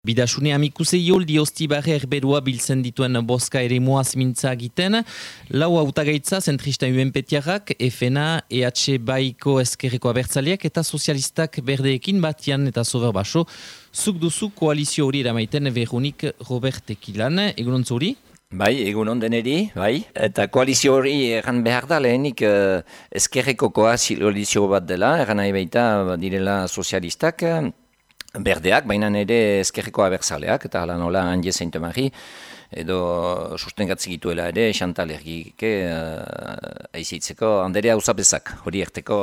Bidasune amikuse joldi ostibarre erberua biltzen dituen boska ere moaz mintza egiten. Lau autagaitza zentrista UNPTiarrak, FNA, EH Baiko eskerreko abertzaleak eta sozialistak berdeekin batian eta sober baso. Zuk duzu koalizio hori eramaiten Veronik Robert Ekilan. Egunon zuri? Bai, egun deneri, bai. Eta koalizio hori erran behar da lehenik uh, eskerreko koalizio bat dela, erran nahi baita direla sozialistak, berdeak, baina ere ezkerreko abertzaleak, eta hala nola handi zein edo sustengatzi gituela ere, Chantal ergike uh, aizitzeko, handerea usapezak, hori erteko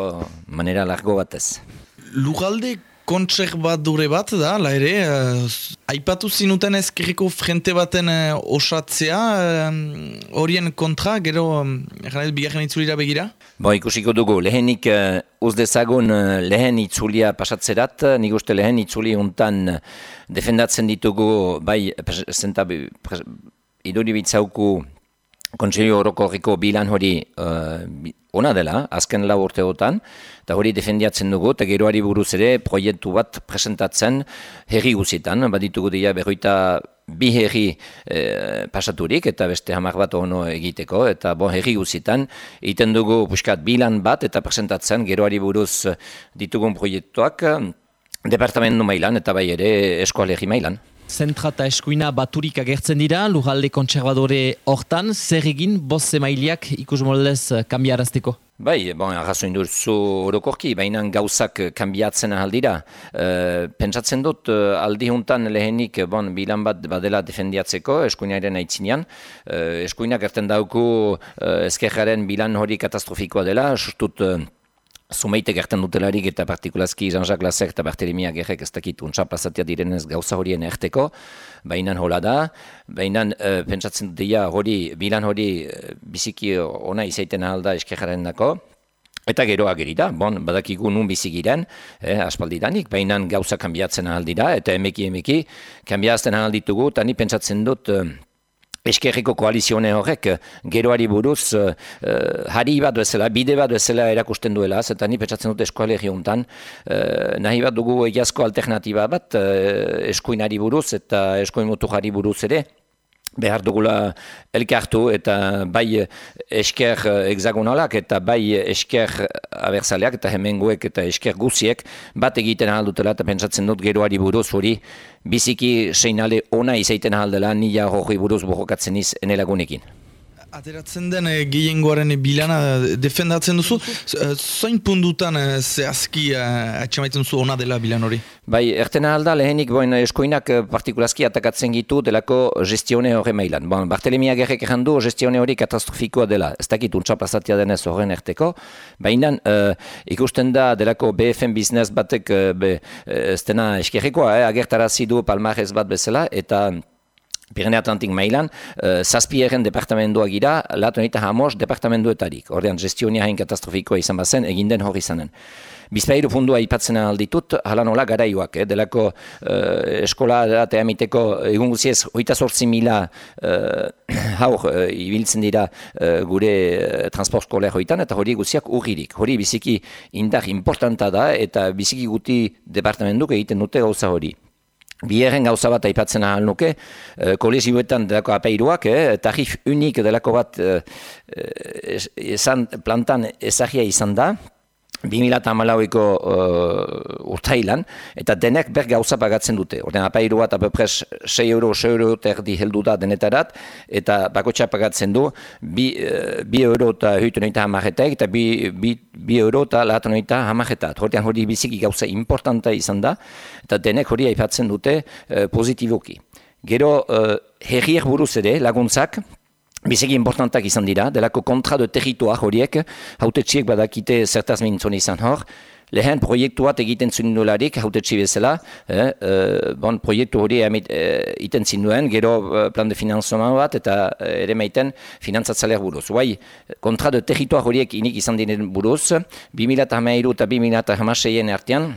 manera largo batez. Lugalde kontserbadure bat da, la ere, uh, aipatu zinuten ezkerriko frente baten uh, osatzea, horien kontra, gero, um, erganez, bigarren itzulira begira? Bo, ikusiko dugu, lehenik uh, uzdezagun uh, lehen itzulia pasatzerat, nik uste lehen itzuli untan defendatzen ditugu, bai, presenta, pres, iduri bitzauku, Kontseio horreko bilan hori uh, ona dela, azken lau urteotan, eta hori defendiatzen dugu, eta geroari buruz ere proiektu bat presentatzen herri guzitan, baditugu dira berroita bi herri eh, pasaturik, eta beste hamar bat ono egiteko, eta bon herri guzitan, iten dugu buskat bilan bat, eta presentatzen geroari buruz ditugun proiektuak, departamentu mailan, eta bai ere eskoalerri mailan. Zentra eta eskuina baturik agertzen dira, lujalde kontserbadore hortan, zer egin boz zemaileak ikus moldez eh, kambiarazteko? Bai, bon, arrazoin zu orokorki, baina gauzak kambiatzen ahaldira. E, pentsatzen dut eh, aldi lehenik bon, bilan bat badela defendiatzeko eskuinaren aitzinean. E, eskuinak erten dauku e, bilan hori katastrofikoa dela, sustut Zumeite gertan dutelarik eta partikulazki Jean-Jacques Lasek eta Bartelemia gerrek ez dakit untsa plazatia direnez gauza horien erteko, baina hola da, baina uh, pentsatzen dira hori, bilan hori uh, biziki ona izaiten alda eskerraren dako, Eta geroa gerida, bon, badakigu nun bizigiren, eh, aspaldidanik, baina gauza kanbiatzen ahaldira, eta emeki emeki, kanbiazten ahalditugu, eta ni pentsatzen dut, eskerriko koalizione horrek eh, geroari buruz uh, hari bat duezela, bide bat duezela erakusten duela, zeta ni petsatzen dut eskualerri honetan, uh, nahi bat dugu egiazko alternatiba bat uh, eskuinari buruz eta eskuin mutu buruz ere, behar dugula elkartu eta bai esker hexagonalak eta bai esker abertzaleak eta hemengoek eta esker guziek bat egiten ahaldutela eta pentsatzen dut geroari buruz hori biziki seinale ona izaiten ahaldela nila hori buruz bohokatzen iz enelagunekin. Ateratzen den e, gehiengoaren bilana eh, defendatzen duzu, eh, zoin pundutan e, zehazki e, atxamaiten duzu ona dela bilan hori? Bai, ertena alda lehenik boen eskoinak partikulazki atakatzen gitu delako gestione horre mailan. Bon, Bartelemia gerrek errandu gestione hori katastrofikoa dela. Ez dakit untsa plazatia denez horren erteko. Baina ikusten da delako BFM business batek be, ez dena eskerrekoa, eh, agertarazi du palmarez bat bezala, eta Pirene Atlantik mailan, uh, zazpieren departamentoa gira, latu nita hamos departamentoetarik. Ordean, gestionia hain katastrofikoa izan bazen, egin den hori izanen. Bizpairu fundua ipatzen alditut, hala nola garaioak, eh? delako uh, eskola eta emiteko egun guziez, oita sortzi mila uh, haur uh, ibiltzen dira uh, gure uh, transport hoitan, eta hori guziak urririk. Hori biziki indar importanta da, eta biziki guti departamentuk egiten dute gauza hori. Biherren gauza bat aipatzen ahal nuke, e, kolegioetan delako apeiruak, eh, tarif unik delako bat e, esan, plantan ezagia izan da, 2008ko uh, urtailan, eta denek ber gauza pagatzen dute. Orden apairu bat apepres 6 euro, 6 euro terdi heldu da denetarat, eta bakotxa pagatzen du bi, uh, bi euro eta huitu noita hamaretek, eta bi, bi, bi euro eta lahatu noita hamaretat. Hortean hori biziki gauza importanta izan da, eta denek hori aipatzen dute uh, positiboki. Gero, uh, herriak buruz ere, laguntzak, Bizegi importantak izan dira, delako kontra de territoa horiek, haute txiek badakite zertaz mintzon izan hor, lehen proiektu bat egiten zuen nolarik, haute bezala, eh, eh, bon, proiektu hori amit, eh, iten zinuen, gero eh, plan de finanzoman bat, eta eh, ere maiten finantzatzaleak buruz. Guai, kontra de territoa horiek inik izan diren buruz, 2008 eta 2008 artean,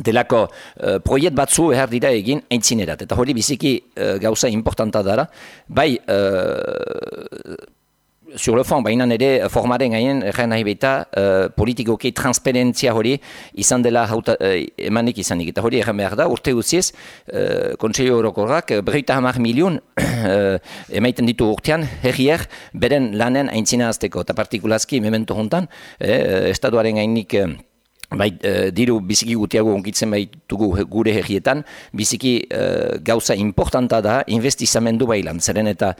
delako uh, proiekt batzu behar dira egin aintzinerat. Eta hori biziki uh, gauza importanta dara. Bai, uh, sur le fond, baina nire formaren gainen, erren nahi beta, uh, politikoki transparentzia hori izan dela hauta, uh, emanik izanik. Eta hori erren behar da, urte guziz, uh, Konseio Orokorrak, berreita hamar milion uh, emaiten ditu urtean, herrier, beren lanen aintzina azteko. Eta partikulazki, memento hontan, eh, estatuaren gainik... Bai, diru biziki gutiago onkitzen baitugu gure herrietan, biziki gauza importanta da investizamendu bailan, zeren eta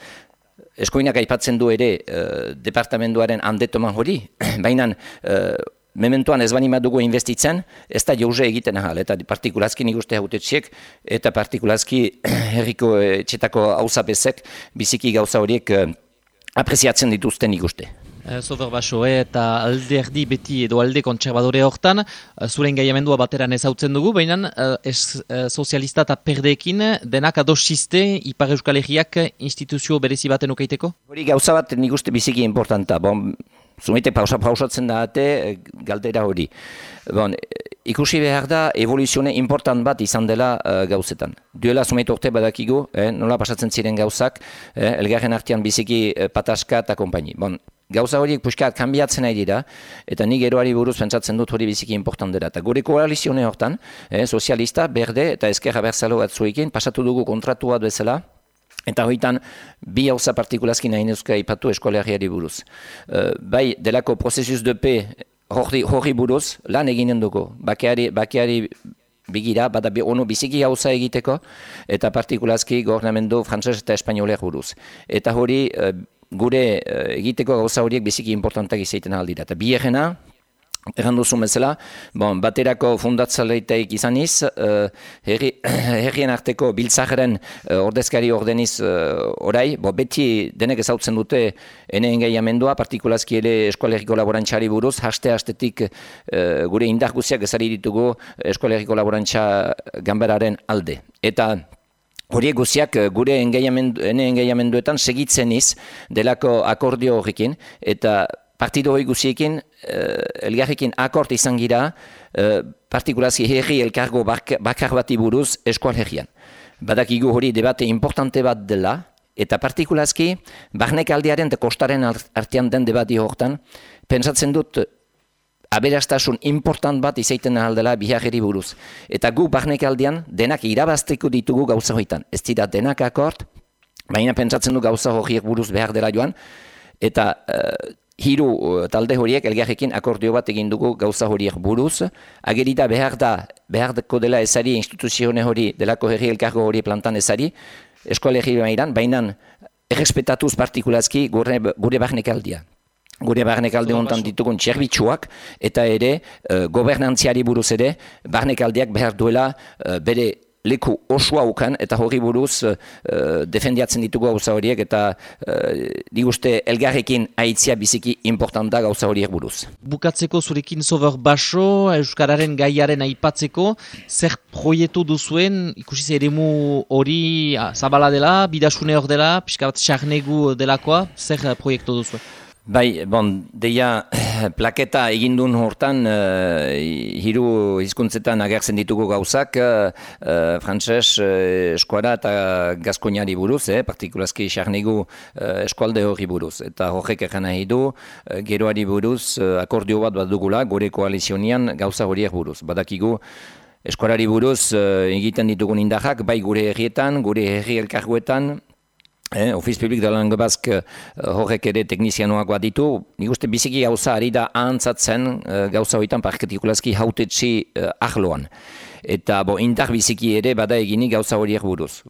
eskoinak aipatzen du ere uh, departamentuaren handetoman hori, baina uh, mementuan ez bani dugu investitzen, ez da jauze egiten ahal, eta partikulazki nik uste hautetxiek, eta partikulazki herriko etxetako hauzapezek biziki gauza horiek uh, apreziatzen dituzten nik Eh, Zober baso, eh, eta alde erdi beti edo alde kontserbadore hortan, uh, zure engaiamendua bateran ezautzen dugu, baina uh, sozialista eta perdeekin denak adosiste Ipar Euskal Herriak instituzio berezi baten ukeiteko? Hori gauza bat nik uste biziki importanta, bon, zumite pausa pausatzen da ate, galdera hori. Bon, ikusi behar da evoluzione important bat izan dela gauzetan. Duela zumite urte badakigu, eh, nola pasatzen ziren gauzak, eh, elgarren artean biziki eh, pataska eta kompaini. Bon, gauza horiek puskat kanbiatzen nahi dira, eta nik eroari buruz pentsatzen dut hori biziki important dira. Eta gure koalizione hortan, eh, sozialista, berde eta ezkerra berzalo bat zuekin, pasatu dugu kontratu bat bezala, Eta horietan, bi hauza partikulazki nahi nuzka ipatu eskolegiari buruz. Uh, bai, delako prozesius de pe hori buruz, lan eginen dugu. Bakeari, bakeari bigira, bada bi ono biziki hauza egiteko, eta partikulazki gornamendu frantzes eta espainoler buruz. Eta hori, uh, gure uh, egiteko gauza horiek biziki importantak izaiten aldira. Eta biherena, Erran duzu bezala, bon, baterako fundatzaleiteik izaniz, uh, herri, herrien arteko biltzaren uh, ordezkari ordeniz uh, orai, bo, beti denek ezautzen dute ene engaiamendua, partikulazki ere eskualeriko laborantxari buruz, haste-hastetik uh, gure indar guziak ezari ditugu eskualeriko laborantxa gamberaren alde. Eta Horiek guziak eh, gure engaiamenduetan segitzen iz delako akordio horrekin eta partido hori guziekin uh, elgarrekin akord izan gira uh, partikulazki herri elkargo bakar bati buruz eskual herrian. Badakigu hori debate importante bat dela eta partikulazki barnek aldiaren eta kostaren artean den debati horretan pensatzen dut aberastasun important bat izaiten aldela biharri buruz. Eta gu barnek aldean denak irabazteko ditugu gauza hoitan. Ez dira denak akord, baina pentsatzen du gauza horiek buruz behar dela joan, eta uh, hiru uh, talde horiek elgarrekin akordio bat egin dugu gauza horiek buruz, agerita behar da, behar dela ezari instituzione hori, delako herri elkargo hori plantan ezari, eskoalerri mairan, baina errespetatuz partikulazki gure, gure barnek aldean gure barnek alde honetan ditugun txerbitxuak, eta ere, uh, gobernantziari buruz ere, barnek aldeak behar duela uh, bere leku osua ukan, eta hori buruz uh, defendiatzen ditugu gauza horiek, eta uh, diguste elgarrekin aitzia biziki importanta gauza horiek buruz. Bukatzeko zurekin sober baso, Euskararen gaiaren aipatzeko, zer proietu duzuen, ikusi eremu hori zabala dela, bidasune hor dela, pixka bat xarnegu delakoa, zer proiektu duzuen? Bai, bon, deia plaketa egindun hortan uh, hiru hizkuntzetan agertzen ditugu gauzak uh, frantses uh, eskuara eta gaskoinari buruz, eh, partikulazki xarnigu uh, eskualde hori buruz. Eta horrek ekan nahi du, uh, geroari buruz uh, akordio bat bat dugula gure koalizionian gauza horiek buruz. Badakigu, eskuarari buruz uh, egiten ditugun indahak, bai gure herrietan, gure herri elkarguetan, Eh, Ofiz Publik da Lango Bask uh, horrek ere teknizianoak bat ditu. Nik uste biziki gauza ari da ahantzatzen uh, gauza horietan parketikulazki hautetxi uh, ahloan. Eta bo, indar biziki ere bada egini gauza horiek buruz.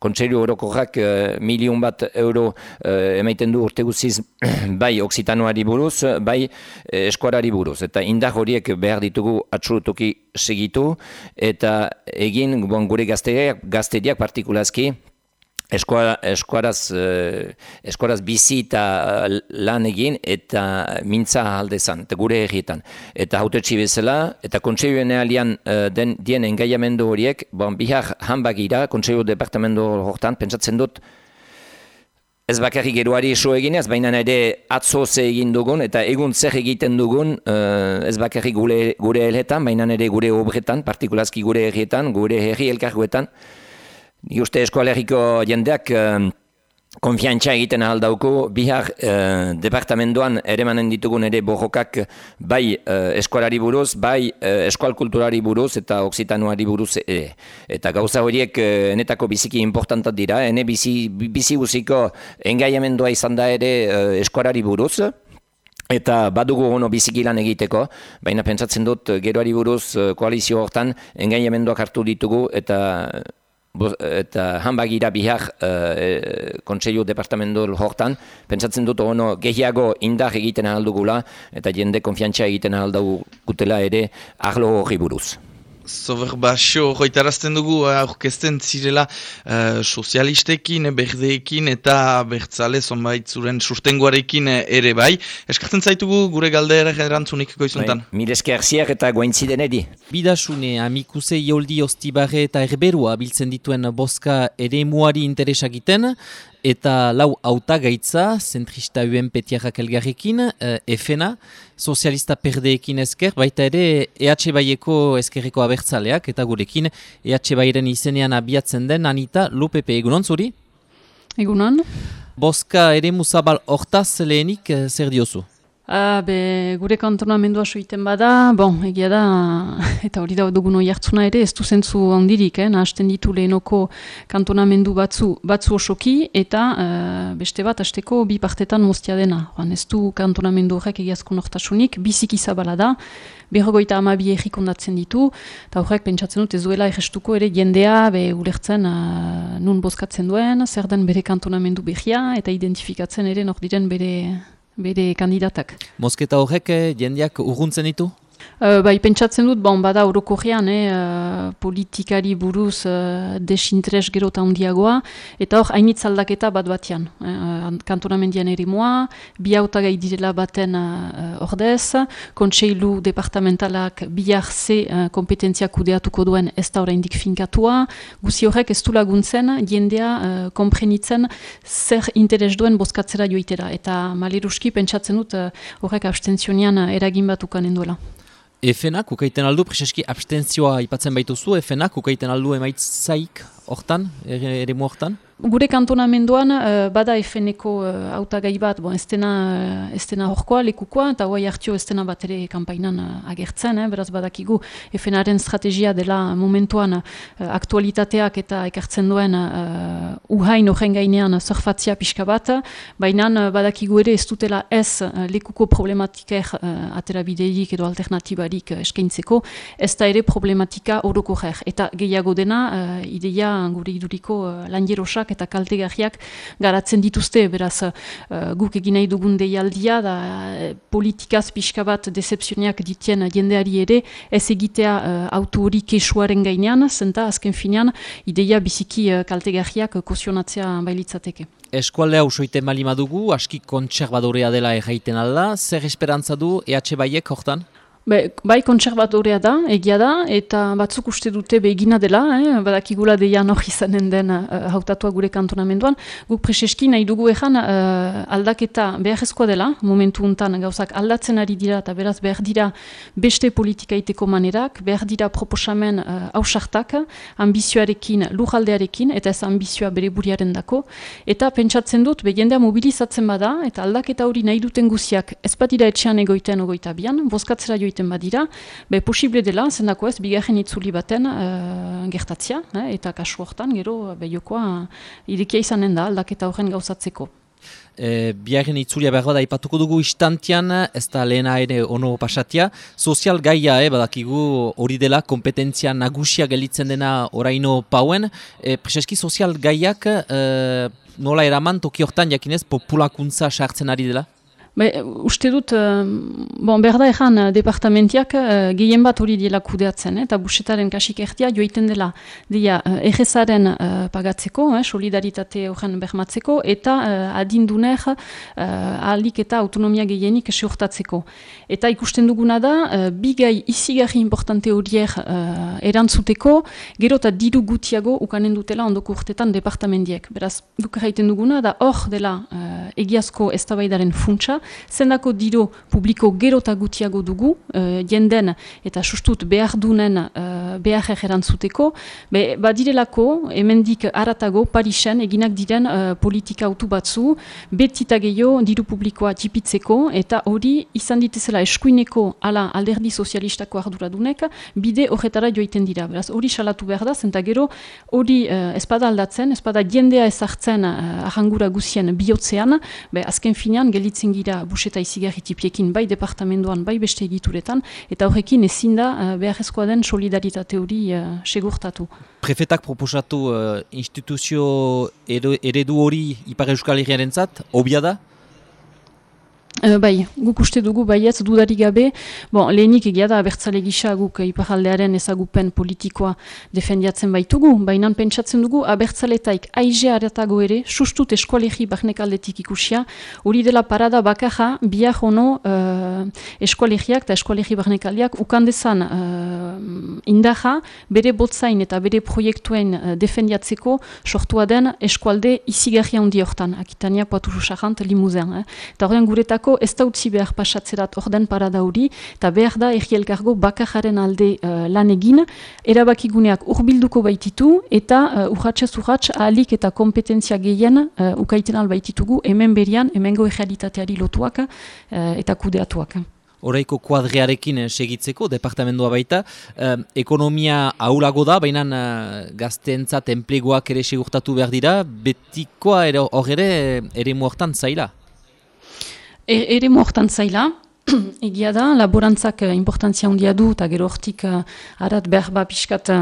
Kontseilu orokorrak uh, milion bat euro uh, emaiten du urte guziz bai oksitanoari buruz, bai eskuarari buruz. Eta indar horiek behar ditugu atxurutuki segitu. Eta egin bon, gure gazteriak, gazteriak partikulazki, Eskuara, eskuaraz, eh, eskuaraz bizi eta eh, lan egin eta mintza aldezan, eta gure egietan. Eta haute bezala, eta kontseioen alian eh, den, dien engaiamendu horiek, bon, bihar hanbagira, kontseio departamendu horretan, pentsatzen dut, ez bakarrik geruari iso eginez, baina ere atzo ze egin dugun, eta egun zer egiten dugun, ez bakarrik gure, gure helhetan, baina ere gure obretan, partikulazki gure herrietan, gure herri elkarguetan, Ni uste eskoaleriko jendeak konfiantza egiten ahal dauku, bihar eh, departamentoan ere manen ditugun ere borrokak bai eh, eskolari buruz, bai eh, eskual kulturari buruz eta oksitanuari buruz ere. Eta gauza horiek eh, enetako biziki importantat dira, ene bizi, bizi guziko engaiamendua izan da ere eh, eskolari buruz, Eta badugu ono bizikilan egiteko, baina pentsatzen dut geroari buruz eh, koalizio hortan engaiamenduak hartu ditugu eta eta hanbagira bihar uh, kontseilu departamentu hortan, pentsatzen dut ono gehiago indar egiten ahaldugula eta jende konfiantza egiten ahaldugutela ere arlo horri buruz. Zober basio, joitarazten dugu eh, aurkezten zirela uh, sozialistekin, berdeekin eta bertzale zonbait zuren sustengoarekin ere bai. Eskartzen zaitugu gure galdera erantzunik goizuntan. Bai, mil esker ziak eta gointziden edi. Bidasune, amikuse ioldi ostibarre eta erberua biltzen dituen boska ere muari interesakiten, eta lau auta gaitza, zentrista uen petiarrak elgarrekin, uh, efena, sozialista perdeekin esker, baita ere EH Baieko eskerreko abertzaleak, eta gurekin EH Bairen izenean abiatzen den, Anita Lupepe, egunon zuri? Egunon. Boska ere musabal hortaz lehenik uh, zer diozu? Uh, be, gure kantonamendua soiten bada, bon, egia da, eta hori da dugun oi hartzuna ere, ez du zentzu handirik, eh, nahazten ditu lehenoko kantonamendu batzu, batzu osoki, eta uh, beste bat, hasteko bi partetan moztia dena. Juan, ez du kantonamendu horrek egiazko nortasunik, bizik izabala da, berrogoita amabi errik ondatzen ditu, eta horrek pentsatzen dut ez duela errestuko ere jendea, be, ulertzen uh, nun bozkatzen duen, zer den bere kantonamendu behia, eta identifikatzen ere nor diren bere bere kandidatak. Mosketa horrek eh, jendeak urruntzen ditu? Uh, bai, pentsatzen dut, bon, bada orokorrean, eh, uh, politikari buruz uh, desinteres gero eta handiagoa, eta hor, hainitz aldaketa bat batean. Uh, kantonamendian eri moa, bi gai direla baten uh, ordez, kontseilu departamentalak bihar ze uh, kompetentzia kudeatuko duen ez da oraindik finkatua, guzi horrek ez du laguntzen, jendea uh, komprenitzen zer interes duen bozkatzera joitera, eta maleruski pentsatzen dut horrek abstentzionian uh, eragin bat ukanen duela. Efenak, ukaiten aldu, prezeski abstentzioa ipatzen baituzu, Efenak, ukaiten aldu emaitzaik hortan, ere, ere hortan? Gure kantonamenduan uh, bada efeneko uh, eh, autagai bat, bon, ez dena uh, horkoa, lekukoa, eta guai hartio ez dena bat ere kampainan uh, agertzen, eh, beraz badakigu efenaren strategia dela momentuan uh, aktualitateak eta ekartzen duen uh, uhain horren gainean zorfatzia pixka bat, baina uh, badakigu ere ez dutela ez uh, lekuko problematiker uh, aterabideik edo alternatibarik uh, eskaintzeko, ez da ere problematika horoko eta gehiago dena uh, ideia gure iduriko uh, lanjerosak eta kaltegarriak garatzen dituzte, beraz uh, guk egin nahi dugun deialdia, da uh, politikaz pixka bat decepzioniak ditien jendeari ere, ez egitea uh, auto hori kesuaren gainean, zenta azken finean, ideia biziki uh, kaltegarriak kozionatzea bailitzateke. Eskualdea usoiten bali madugu, aski kontserbadorea dela erraiten alda, zer esperantza du EH Baiek hortan? Be, bai kontserbadorea da, egia da, eta batzuk uste dute begina dela, eh? badakigula deia nor izanen den uh, hautatua gure kantonamenduan. Guk preseski nahi dugu ezan uh, aldaketa beharrezkoa dela, momentu untan gauzak aldatzen ari dira eta beraz behar dira beste politikaiteko manerak, behar dira proposamen uh, ambizioarekin, lujaldearekin, eta ez ambizioa bere buriaren dako. Eta pentsatzen dut, begendea mobilizatzen bada, eta aldaketa hori nahi duten guziak, ez bat dira etxean egoiten ogoita bian, boskatzera joiten egiten badira, be posible dela, zendako ez, bigarren itzuli baten uh, gertatzia, eh, eta kasu hortan, gero, behiokoa, irikia izanen da, aldaketa horren gauzatzeko. E, biaren itzulia behar bada ipatuko dugu istantian, ez da lehena ere ono pasatia. Sozial gaia, eh, badakigu hori dela, kompetentzia nagusia gelitzen dena oraino pauen. E, Prezeski sozial gaiak e, nola eraman toki hortan jakinez populakuntza sartzen ari dela? Be, uste dut, uh, bon, berda ezan uh, departamentiak uh, gehien bat hori diela kudeatzen, eh, eta busetaren kasik erdia joiten dela dia uh, egezaren uh, pagatzeko, eh, solidaritate horren bermatzeko, eta uh, adinduner uh, ahalik eta autonomia gehienik esiortatzeko. Eta ikusten duguna da, uh, bigai izigarri importante horiek uh, erantzuteko, gero eta diru gutiago ukanen dutela ondoko urtetan departamentiek. Beraz, duk duguna da hor dela uh, egiazko eztabaidaren funtsa, zendako diro publiko gero eta gutiago dugu, uh, jenden eta sustut behar dunen uh, behar egerantzuteko, be, badirelako, hemendik aratago, Parisen, eginak diren uh, politika autu batzu, betita gehiago diru publikoa tipitzeko, eta hori izan ditezela eskuineko ala alderdi sozialistako arduradunek, bide horretara joiten dira. Beraz, hori salatu behar da, zenta gero hori uh, espada aldatzen, espada jendea ezartzen uh, ahangura guzien bihotzean, be, azken finean gelditzen gira buseta izigarri tipiekin bai departamentoan, bai beste egituretan, eta horrekin ezin da uh, beharrezkoa den solidaritate hori uh, segurtatu. Prefetak proposatu uh, instituzio eredu hori Ipar Euskal Herriaren zat, obia da? Uh, bai, guk uste dugu baietz dudari gabe, bon, lehenik egia da abertzale gisa guk iparaldearen ezagupen politikoa defendiatzen baitugu, baina pentsatzen dugu abertzaletaik aize aretago ere, sustut eskualegi barnek aldetik ikusia, hori dela parada bakaja, biak ono uh, eskualegiak eta eskualegi barnek aldeak ukandezan uh, indaja, bere botzain eta bere proiektuen uh, defendiatzeko sortua den eskualde izigarria handi hortan, akitania poatu susarant limuzen. Eh? Eta horrean guretako ez da utzi behar pasatzerat orden parada hori, eta behar da errielkargo bakajaren alde uh, lan egin, erabakiguneak urbilduko baititu, eta uh, urratxez urratx ahalik eta kompetentzia gehien uh, ukaiten albaititugu, hemen berian, hemengo errealitateari lotuak uh, eta kudeatuak. Horeiko kuadrearekin segitzeko, departamentoa baita, eh, ekonomia aulago da, baina eh, gazteentzat enpleguak ere segurtatu behar dira, betikoa hor ere ere muartan zaila? E, ere mohortan zaila, egia da, laborantzak uh, importantzia handia du, eta gero hortik uh, behar ba pixkat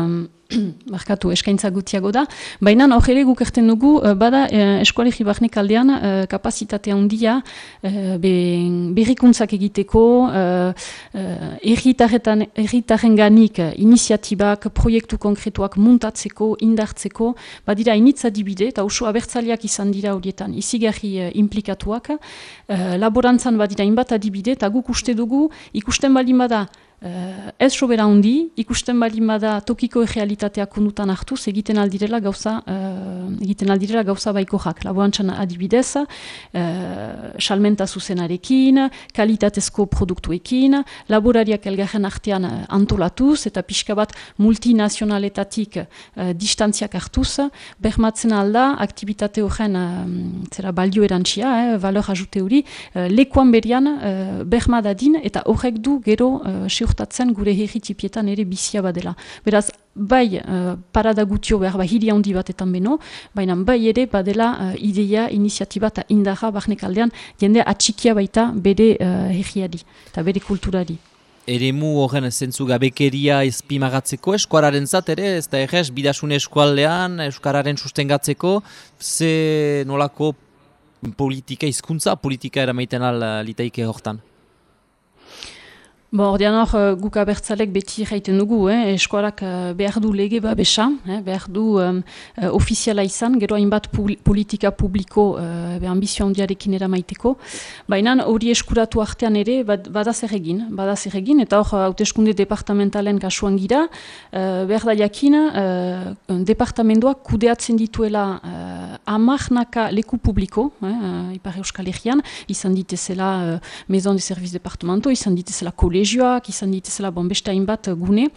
markatu eskaintza gutiago da, baina hor ere guk erten dugu, uh, bada uh, eskualegi barnek aldean uh, kapazitatea handia be, berrikuntzak egiteko, uh, uh, erritaren ganik uh, iniziatibak, proiektu konkretuak muntatzeko, indartzeko, badira initza dibide, eta oso abertzaliak izan dira horietan, izigarri uh, implikatuak, uh, laborantzan badira inbat adibide, eta guk uste dugu, ikusten bali bada, Uh, ez sobera hundi, ikusten bali bada tokiko egealitatea kundutan hartuz, egiten aldirela gauza, uh, egiten aldirela gauza baiko jak. Laborantzan adibidez, uh, salmenta zuzenarekin, kalitatezko produktuekin, laborariak elgarren artean antolatuz, eta pixka bat multinazionaletatik uh, distantziak hartuz, behmatzen alda, aktivitate horren uh, zera balio erantxia, eh, valor ajute hori, uh, lekuan berian uh, behmadadin, eta horrek du gero uh, ziurtatzen gure herritipietan ere bizia badela. Beraz, bai uh, parada gutio behar, bai hiri handi batetan beno, baina bai ere badela uh, ideia, iniziatiba eta indaja barnek aldean, jende atxikia baita bere uh, herriari eta bere kulturari. Eremu horren zentzu gabekeria izpimagatzeko, eskuararen ere, ez da egez, bidasun eskualdean, eskararen sustengatzeko, ze nolako politika, hizkuntza politika eramaiten al litaike hortan? Bo, ordean hor, uh, guk abertzalek beti jaiten dugu, eh? eskualak uh, behar du lege ba besa, eh? behar du um, uh, ofiziala izan, gero hainbat politika publiko uh, ambizio handiarekin eramaiteko. Baina hori eskuratu artean ere bada zer egin, bada zer egin, eta hor, hauteskunde departamentalen kasuan gira, uh, behar da jakin, uh, departamentoak kudeatzen dituela uh, amarnaka leku publiko, eh? Ipar Euskal Herrian, izan ditezela uh, Maison de Service Departamento, izan ditezela kole kolegioak, izan ditezela bonbesta inbat gune,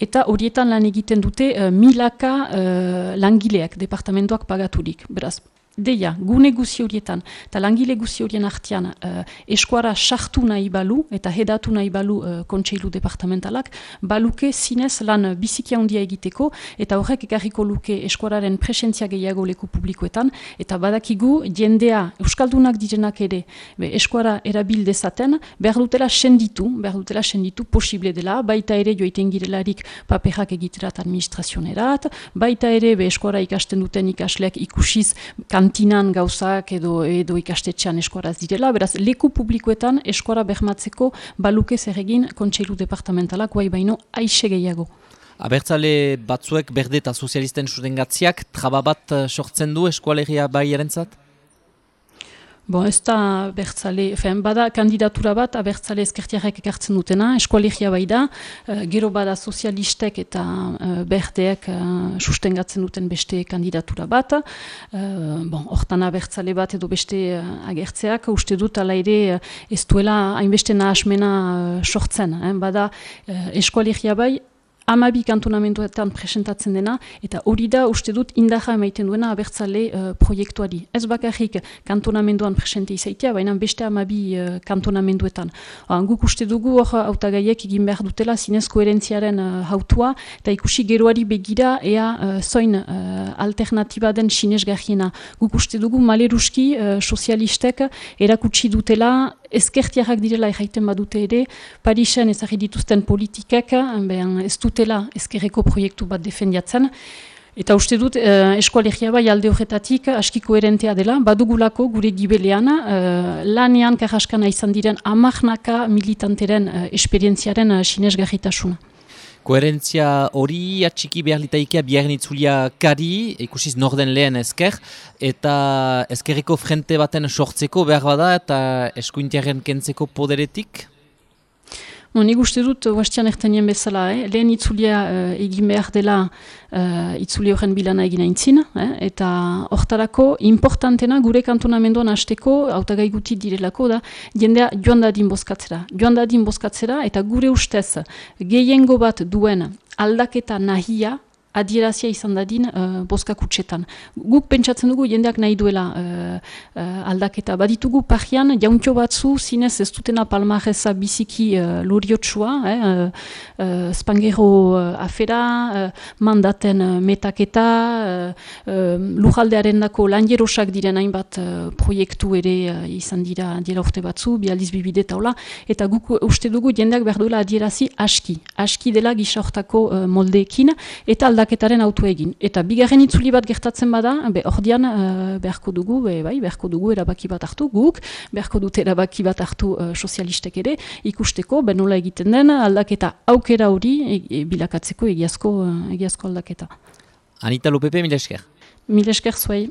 eta horietan lan egiten dute uh, milaka uh, langileak, departamentoak pagaturik. Beraz, deia, gune guzi horietan, eta langile guzi horien artian, uh, eskuara sartu nahi balu, eta hedatu nahi balu uh, kontseilu departamentalak, baluke zinez lan bizikia handia egiteko, eta horrek ekarriko luke eskuararen presentzia gehiago leku publikoetan, eta badakigu, jendea, euskaldunak direnak ere, be, eskuara erabil dezaten, behar dutela senditu, behar dutela senditu, posible dela, baita ere joiten girelarik paperak egiterat administrazionerat, baita ere, be, eskuara ikasten duten ikasleak ikusiz, kan kantinan gauzak edo edo ikastetxean eskuaraz direla, beraz, leku publikoetan eskuara behmatzeko baluke zer egin kontseilu departamentalak guai baino aixe gehiago. Abertzale batzuek berde eta sozialisten sudengatziak traba bat eh, sortzen du eskualegia bai erentzat? Bon, ez da bertzale, fen, bada kandidatura bat abertzale ezkertiarek ekartzen dutena, eskualegia bai da, uh, gero bada sozialistek eta uh, berdeek uh, sustengatzen duten beste kandidatura bat, bon, hortan abertzale bat edo beste agertzeak, uste dut ala ere ez duela hainbeste nahasmena sortzen, eh? bada eskualegia bai, amabi kantonamenduetan presentatzen dena, eta hori da uste dut indaja emaiten duena abertzale uh, proiektuari. Ez bakarrik kantonamenduan presente izaitea, baina beste amabi uh, kantonamenduetan. Oan, guk uste dugu hor autagaiek egin behar dutela zinez koherentziaren uh, hautua, eta ikusi geroari begira ea uh, zoin uh, alternatiba den sinesgarriena. Guk uste dugu maleruski uh, sozialistek erakutsi dutela ezkertiarrak direla erraiten badute ere, Parisen ezagri dituzten politikak, ez dutela ezkerreko proiektu bat defendiatzen, Eta uste dut, eh, eskualegia bai alde horretatik askiko erentea dela, badugulako gure gibelean, eh, lanean karraskana izan diren amarnaka militanteren eh, esperientziaren eh, sinesgarritasuna. Koherentzia hori atxiki behar litaikea biharren itzulia kari, ikusiz norden lehen ezker, eta ezkerreko frente baten sortzeko behar bada eta eskuintiaren kentzeko poderetik? No, nik uste dut, huastian ertenien bezala, eh? lehen itzulia uh, egin behar dela uh, itzuli horren bilana egin aintzin, eh? eta hortarako importantena gure kantonamenduan hasteko, autagai guti direlako da, jendea joan dadin bozkatzera. Joan dadin bozkatzera, eta gure ustez, gehiengo bat duen aldaketa nahia, adierazia izan dadin uh, boska kutsetan. Guk pentsatzen dugu jendeak nahi duela uh, uh, aldaketa. Baditugu parian jauntxo batzu zinez ez dutena palmareza biziki uh, loriotsua, eh, uh, uh, spangero uh, afera, uh, mandaten uh, metaketa, uh, uh, lujaldearen dako lanjerosak diren hainbat uh, proiektu ere uh, izan dira diela urte batzu, bializ bibide taula, eta guk uste dugu jendeak behar duela adierazi aski. Aski dela gisa hortako uh, moldeekin, eta aldaketaren autu egin. Eta bigarren itzuli bat gertatzen bada, be, ordian uh, beharko dugu, be, bai, beharko dugu erabaki bat hartu guk, beharko dute erabaki bat hartu uh, sozialistek ere, ikusteko, benola egiten den, aldaketa aukera hori e, e, bilakatzeko egiazko, uh, egiazko aldaketa. Anita Lopepe, mila esker. Mila esker zuei.